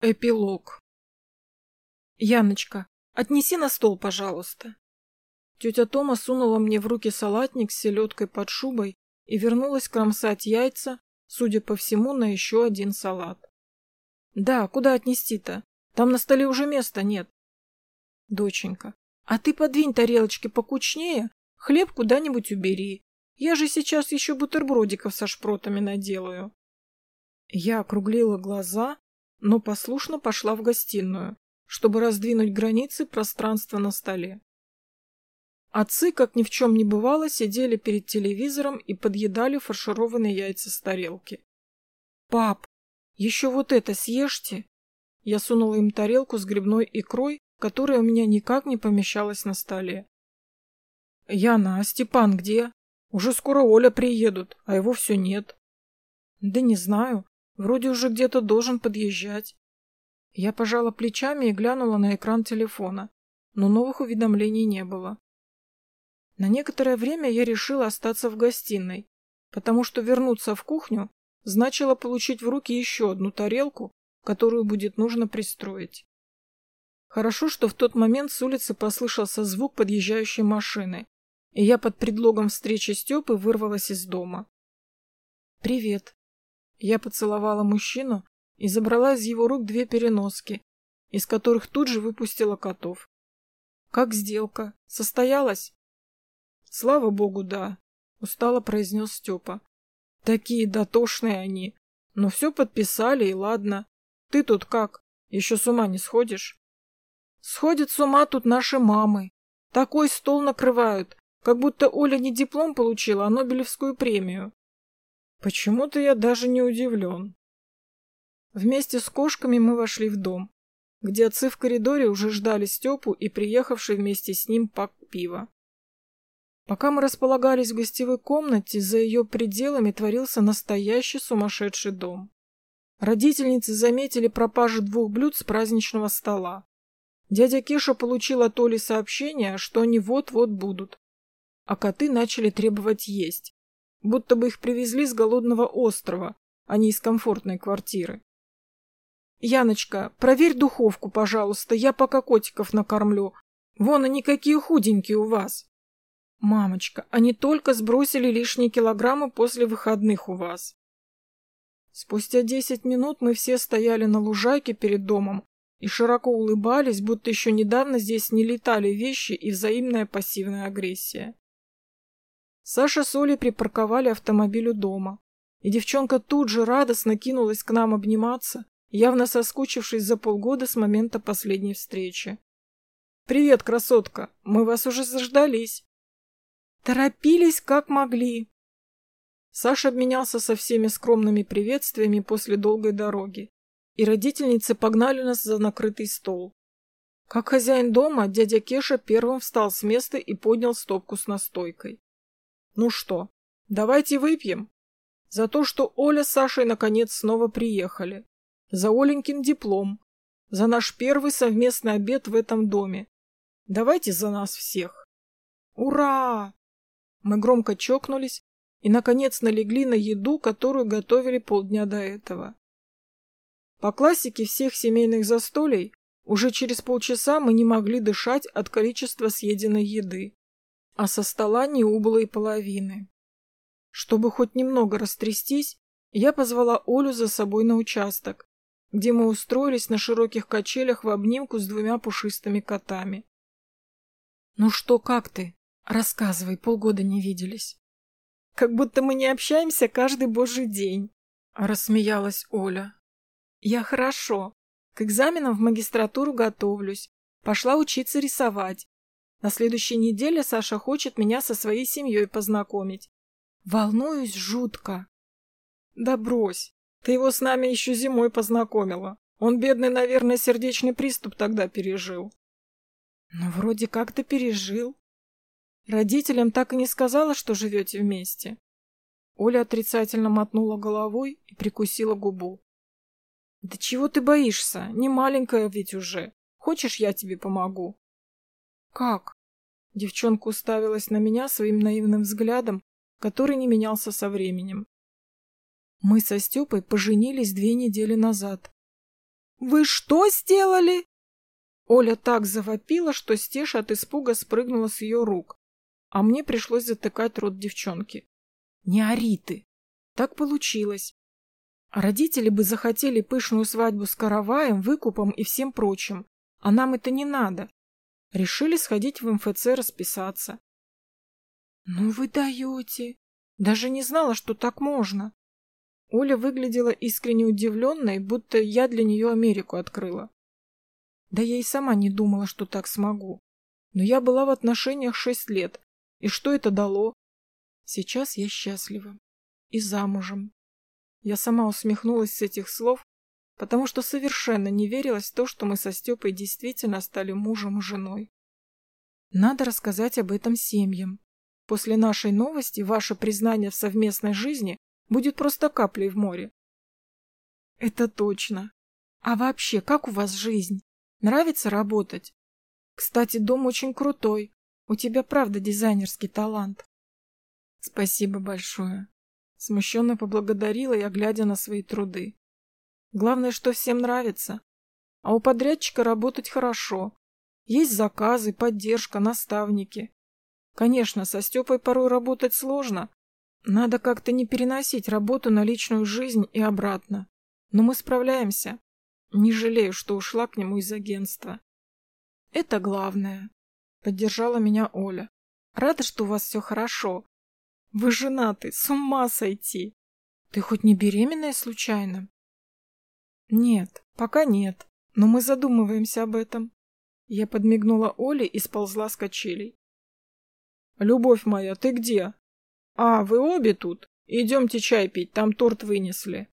Эпилог. Яночка, отнеси на стол, пожалуйста. Тетя Тома сунула мне в руки салатник с селедкой под шубой и вернулась кромсать яйца, судя по всему, на еще один салат. Да, куда отнести-то? Там на столе уже места нет. Доченька, а ты подвинь тарелочки покучнее, хлеб куда-нибудь убери. Я же сейчас еще бутербродиков со шпротами наделаю. Я округлила глаза, но послушно пошла в гостиную, чтобы раздвинуть границы пространства на столе. Отцы, как ни в чем не бывало, сидели перед телевизором и подъедали фаршированные яйца с тарелки. «Пап, еще вот это съешьте!» Я сунула им тарелку с грибной икрой, которая у меня никак не помещалась на столе. «Яна, а Степан где? Уже скоро Оля приедут, а его все нет». «Да не знаю. Вроде уже где-то должен подъезжать. Я пожала плечами и глянула на экран телефона, но новых уведомлений не было. На некоторое время я решила остаться в гостиной, потому что вернуться в кухню значило получить в руки еще одну тарелку, которую будет нужно пристроить. Хорошо, что в тот момент с улицы послышался звук подъезжающей машины, и я под предлогом встречи Степы вырвалась из дома. «Привет», я поцеловала мужчину и забрала из его рук две переноски, из которых тут же выпустила котов. «Как сделка? Состоялась?» «Слава богу, да», — устало произнес Степа. «Такие дотошные они. Но все подписали, и ладно. Ты тут как? Еще с ума не сходишь?» «Сходят с ума тут наши мамы. Такой стол накрывают, как будто Оля не диплом получила, а Нобелевскую премию. Почему-то я даже не удивлен. Вместе с кошками мы вошли в дом, где отцы в коридоре уже ждали Степу и приехавший вместе с ним пак пива. Пока мы располагались в гостевой комнате, за ее пределами творился настоящий сумасшедший дом. Родительницы заметили пропажу двух блюд с праздничного стола. Дядя Кеша получил от Оли сообщение, что они вот-вот будут. А коты начали требовать есть будто бы их привезли с голодного острова, а не из комфортной квартиры. «Яночка, проверь духовку, пожалуйста, я пока котиков накормлю. Вон они какие худенькие у вас». «Мамочка, они только сбросили лишние килограммы после выходных у вас». Спустя десять минут мы все стояли на лужайке перед домом и широко улыбались, будто еще недавно здесь не летали вещи и взаимная пассивная агрессия. Саша с Олей припарковали автомобиль у дома, и девчонка тут же радостно кинулась к нам обниматься, явно соскучившись за полгода с момента последней встречи. «Привет, красотка! Мы вас уже заждались!» «Торопились, как могли!» Саша обменялся со всеми скромными приветствиями после долгой дороги, и родительницы погнали нас за накрытый стол. Как хозяин дома, дядя Кеша первым встал с места и поднял стопку с настойкой. Ну что, давайте выпьем. За то, что Оля с Сашей наконец снова приехали. За Оленькин диплом. За наш первый совместный обед в этом доме. Давайте за нас всех. Ура! Мы громко чокнулись и, наконец, налегли на еду, которую готовили полдня до этого. По классике всех семейных застолий, уже через полчаса мы не могли дышать от количества съеденной еды а со стола не убыло и половины. Чтобы хоть немного растрястись, я позвала Олю за собой на участок, где мы устроились на широких качелях в обнимку с двумя пушистыми котами. «Ну что, как ты? Рассказывай, полгода не виделись». «Как будто мы не общаемся каждый божий день», — рассмеялась Оля. «Я хорошо. К экзаменам в магистратуру готовлюсь. Пошла учиться рисовать. На следующей неделе Саша хочет меня со своей семьей познакомить. Волнуюсь жутко. Да брось. Ты его с нами еще зимой познакомила. Он, бедный, наверное, сердечный приступ тогда пережил. Ну, вроде как-то пережил. Родителям так и не сказала, что живете вместе. Оля отрицательно мотнула головой и прикусила губу. Да чего ты боишься? Не маленькая ведь уже. Хочешь, я тебе помогу? «Как?» Девчонка уставилась на меня своим наивным взглядом, который не менялся со временем. Мы со Степой поженились две недели назад. Вы что сделали?» Оля так завопила, что Стеша от испуга спрыгнула с ее рук, а мне пришлось затыкать рот девчонки. «Не ори ты!» Так получилось. Родители бы захотели пышную свадьбу с караваем, выкупом и всем прочим, а нам это не надо. Решили сходить в МФЦ расписаться. «Ну вы даете! Даже не знала, что так можно!» Оля выглядела искренне удивленной, будто я для нее Америку открыла. Да я и сама не думала, что так смогу. Но я была в отношениях шесть лет. И что это дало? Сейчас я счастлива. И замужем. Я сама усмехнулась с этих слов, потому что совершенно не верилась в то, что мы со Степой действительно стали мужем и женой. Надо рассказать об этом семьям. После нашей новости ваше признание в совместной жизни будет просто каплей в море. Это точно. А вообще, как у вас жизнь? Нравится работать? Кстати, дом очень крутой. У тебя правда дизайнерский талант. Спасибо большое. Смущенно поблагодарила я, глядя на свои труды. Главное, что всем нравится. А у подрядчика работать хорошо. Есть заказы, поддержка, наставники. Конечно, со Степой порой работать сложно. Надо как-то не переносить работу на личную жизнь и обратно. Но мы справляемся. Не жалею, что ушла к нему из агентства. Это главное. Поддержала меня Оля. Рада, что у вас все хорошо. Вы женаты, с ума сойти. Ты хоть не беременная случайно? Нет, пока нет, но мы задумываемся об этом. Я подмигнула Оле и сползла с качелей. Любовь моя, ты где? А, вы обе тут? Идемте чай пить, там торт вынесли.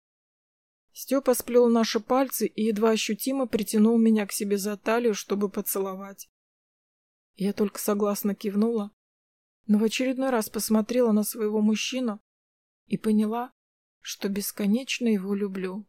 Степа сплел наши пальцы и едва ощутимо притянул меня к себе за талию, чтобы поцеловать. Я только согласно кивнула, но в очередной раз посмотрела на своего мужчину и поняла, что бесконечно его люблю.